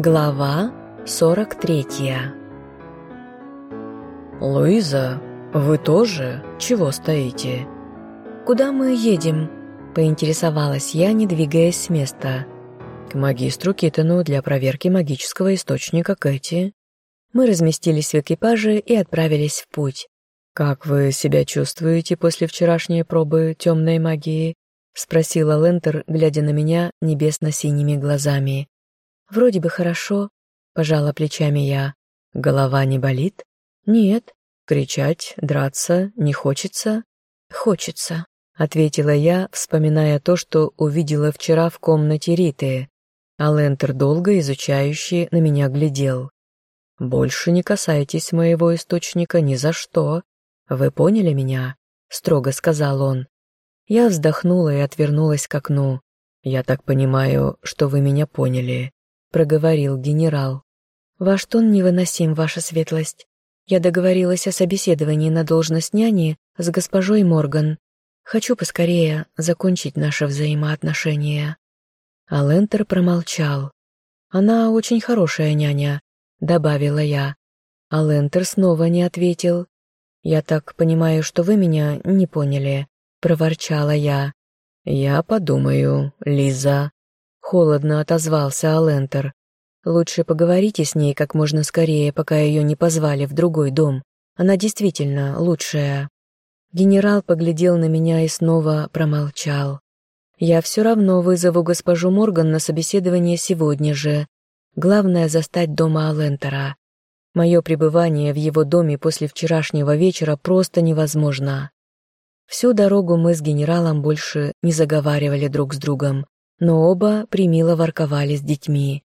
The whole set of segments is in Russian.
Глава 43 «Луиза, вы тоже? Чего стоите?» «Куда мы едем?» – поинтересовалась я, не двигаясь с места. «К магистру Китону для проверки магического источника Кэти». Мы разместились в экипаже и отправились в путь. «Как вы себя чувствуете после вчерашней пробы темной магии?» — спросила Лентер, глядя на меня небесно-синими глазами. «Вроде бы хорошо», — пожала плечами я. «Голова не болит?» «Нет». «Кричать, драться не хочется?» «Хочется», — ответила я, вспоминая то, что увидела вчера в комнате Риты. А Лентер долго изучающий на меня глядел. «Больше не касайтесь моего источника ни за что. Вы поняли меня?» — строго сказал он. Я вздохнула и отвернулась к окну. «Я так понимаю, что вы меня поняли», — проговорил генерал. «Ваш тон невыносим, ваша светлость. Я договорилась о собеседовании на должность няни с госпожой Морган. Хочу поскорее закончить наши взаимоотношения». Алентер промолчал. «Она очень хорошая няня», — добавила я. Алентер снова не ответил. «Я так понимаю, что вы меня не поняли», — проворчала я. «Я подумаю, Лиза», — холодно отозвался Алентер. «Лучше поговорите с ней как можно скорее, пока ее не позвали в другой дом. Она действительно лучшая». Генерал поглядел на меня и снова промолчал. «Я все равно вызову госпожу Морган на собеседование сегодня же. Главное — застать дома Алентера. Мое пребывание в его доме после вчерашнего вечера просто невозможно. Всю дорогу мы с генералом больше не заговаривали друг с другом, но оба примило ворковали с детьми.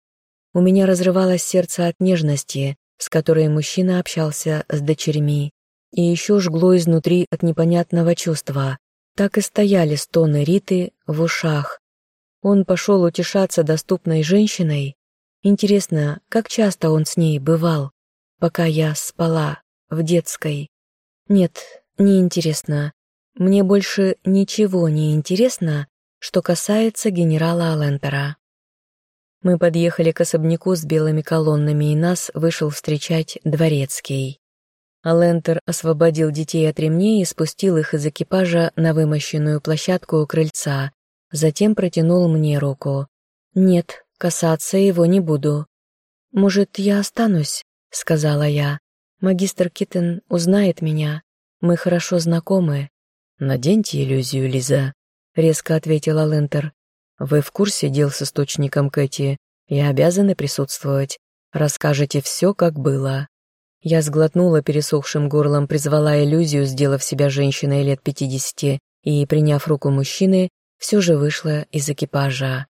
У меня разрывалось сердце от нежности, с которой мужчина общался с дочерьми, и еще жгло изнутри от непонятного чувства. Так и стояли стоны Риты в ушах. Он пошел утешаться доступной женщиной. Интересно, как часто он с ней бывал? пока я спала в детской. Нет, не интересно. Мне больше ничего не интересно, что касается генерала Алентера. Мы подъехали к особняку с белыми колоннами, и нас вышел встречать дворецкий. Алентер освободил детей от ремней и спустил их из экипажа на вымощенную площадку у крыльца, затем протянул мне руку. «Нет, касаться его не буду. Может, я останусь?» — сказала я. «Магистр Киттен узнает меня. Мы хорошо знакомы». «Наденьте иллюзию, Лиза», — резко ответила Лентер. «Вы в курсе дел с источником Кэти? Я обязана присутствовать. Расскажете все, как было». Я сглотнула пересохшим горлом, призвала иллюзию, сделав себя женщиной лет пятидесяти, и, приняв руку мужчины, все же вышла из экипажа.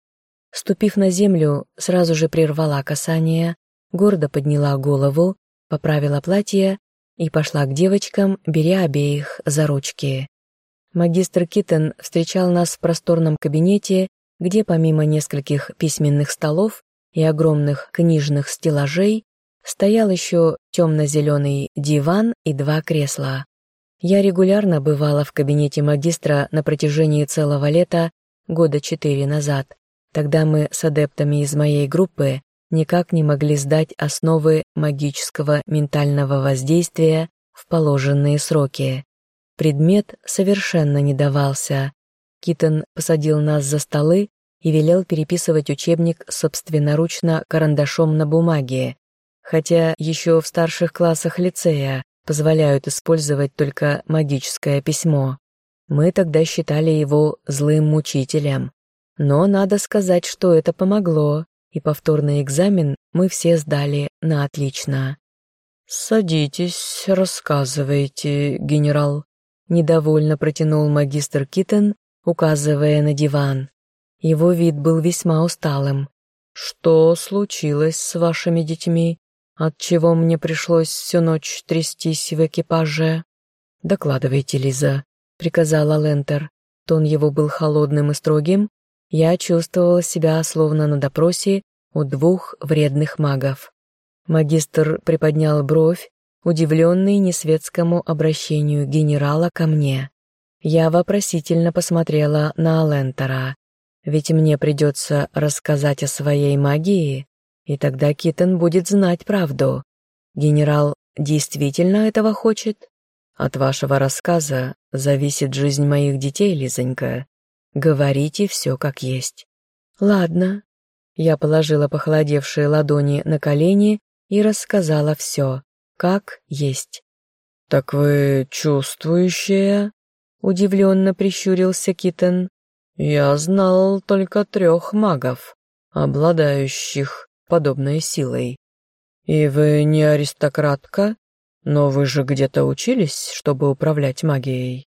Ступив на землю, сразу же прервала касание, гордо подняла голову, поправила платье и пошла к девочкам, беря обеих за ручки. Магистр Киттен встречал нас в просторном кабинете, где помимо нескольких письменных столов и огромных книжных стеллажей стоял еще темно-зеленый диван и два кресла. Я регулярно бывала в кабинете магистра на протяжении целого лета, года четыре назад. Тогда мы с адептами из моей группы никак не могли сдать основы магического ментального воздействия в положенные сроки. Предмет совершенно не давался. Китон посадил нас за столы и велел переписывать учебник собственноручно карандашом на бумаге, хотя еще в старших классах лицея позволяют использовать только магическое письмо. Мы тогда считали его злым мучителем. Но надо сказать, что это помогло, и повторный экзамен мы все сдали на отлично. «Садитесь, рассказывайте, генерал», — недовольно протянул магистр Киттен, указывая на диван. Его вид был весьма усталым. «Что случилось с вашими детьми? Отчего мне пришлось всю ночь трястись в экипаже?» «Докладывайте, Лиза», — приказала Лентер. Тон его был холодным и строгим, я чувствовала себя словно на допросе у двух вредных магов. Магистр приподнял бровь, удивленный несветскому обращению генерала ко мне. Я вопросительно посмотрела на Алентера. Ведь мне придется рассказать о своей магии. и тогда Китон будет знать правду. Генерал действительно этого хочет? От вашего рассказа зависит жизнь моих детей, Лизонька. Говорите все как есть. Ладно. Я положила похолодевшие ладони на колени и рассказала все, как есть. «Так вы чувствующая?» — удивленно прищурился Китон. «Я знал только трех магов, обладающих подобной силой. И вы не аристократка, но вы же где-то учились, чтобы управлять магией?»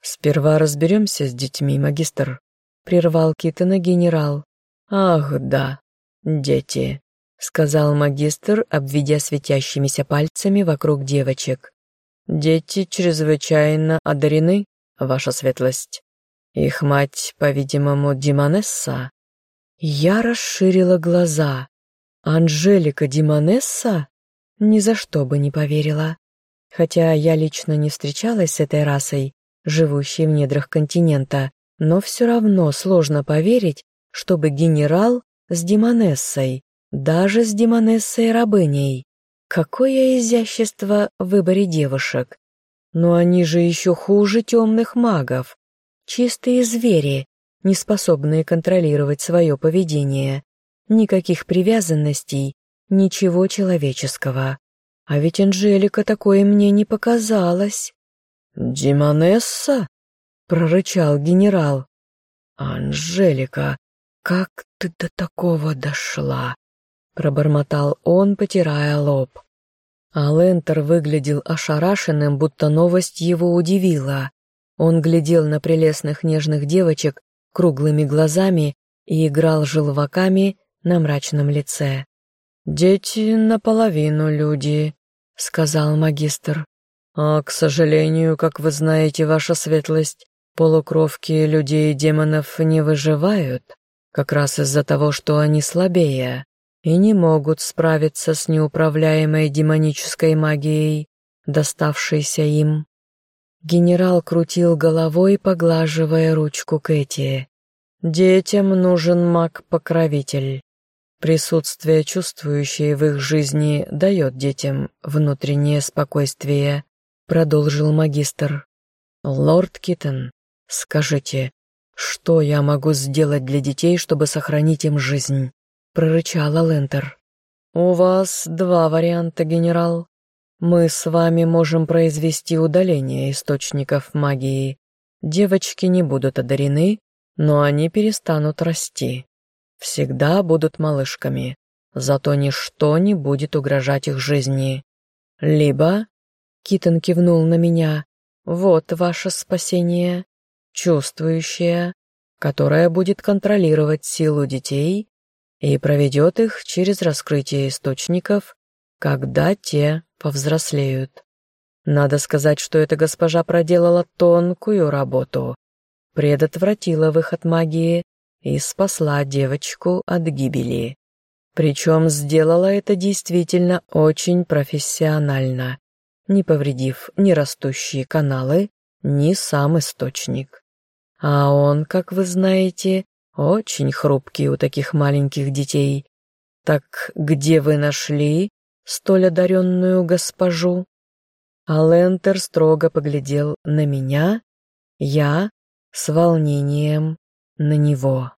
«Сперва разберемся с детьми, магистр», — прервал Китона генерал. «Ах, да, дети», — сказал магистр, обведя светящимися пальцами вокруг девочек. «Дети чрезвычайно одарены, ваша светлость. Их мать, по-видимому, Димонесса». Я расширила глаза. «Анжелика Димонесса?» Ни за что бы не поверила. Хотя я лично не встречалась с этой расой, живущей в недрах континента, но все равно сложно поверить, чтобы генерал с Димонессой, даже с Димонессой-рабыней. Какое изящество в выборе девушек. Но они же еще хуже темных магов. Чистые звери, не способные контролировать свое поведение. Никаких привязанностей, ничего человеческого. А ведь Анжелика такое мне не показалось. «Димонесса?» — прорычал генерал. «Анжелика, как ты до такого дошла?» — пробормотал он, потирая лоб. А Лентер выглядел ошарашенным, будто новость его удивила. Он глядел на прелестных нежных девочек круглыми глазами и играл желваками на мрачном лице. «Дети наполовину люди», — сказал магистр. «А, к сожалению, как вы знаете, ваша светлость, полукровки людей и демонов не выживают, как раз из-за того, что они слабее и не могут справиться с неуправляемой демонической магией, доставшейся им». Генерал крутил головой, поглаживая ручку Кэти. «Детям нужен маг-покровитель. Присутствие чувствующее в их жизни дает детям внутреннее спокойствие, продолжил магистр. Лорд Киттон, скажите, что я могу сделать для детей, чтобы сохранить им жизнь? Прорычала Лентер. У вас два варианта, генерал. Мы с вами можем произвести удаление источников магии. Девочки не будут одарены, но они перестанут расти всегда будут малышками, зато ничто не будет угрожать их жизни. Либо, Китон кивнул на меня, вот ваше спасение, чувствующее, которое будет контролировать силу детей и проведет их через раскрытие источников, когда те повзрослеют. Надо сказать, что эта госпожа проделала тонкую работу, предотвратила выход магии и спасла девочку от гибели. Причем сделала это действительно очень профессионально, не повредив ни растущие каналы, ни сам источник. А он, как вы знаете, очень хрупкий у таких маленьких детей. Так где вы нашли столь одаренную госпожу? Алентер строго поглядел на меня, я с волнением на него.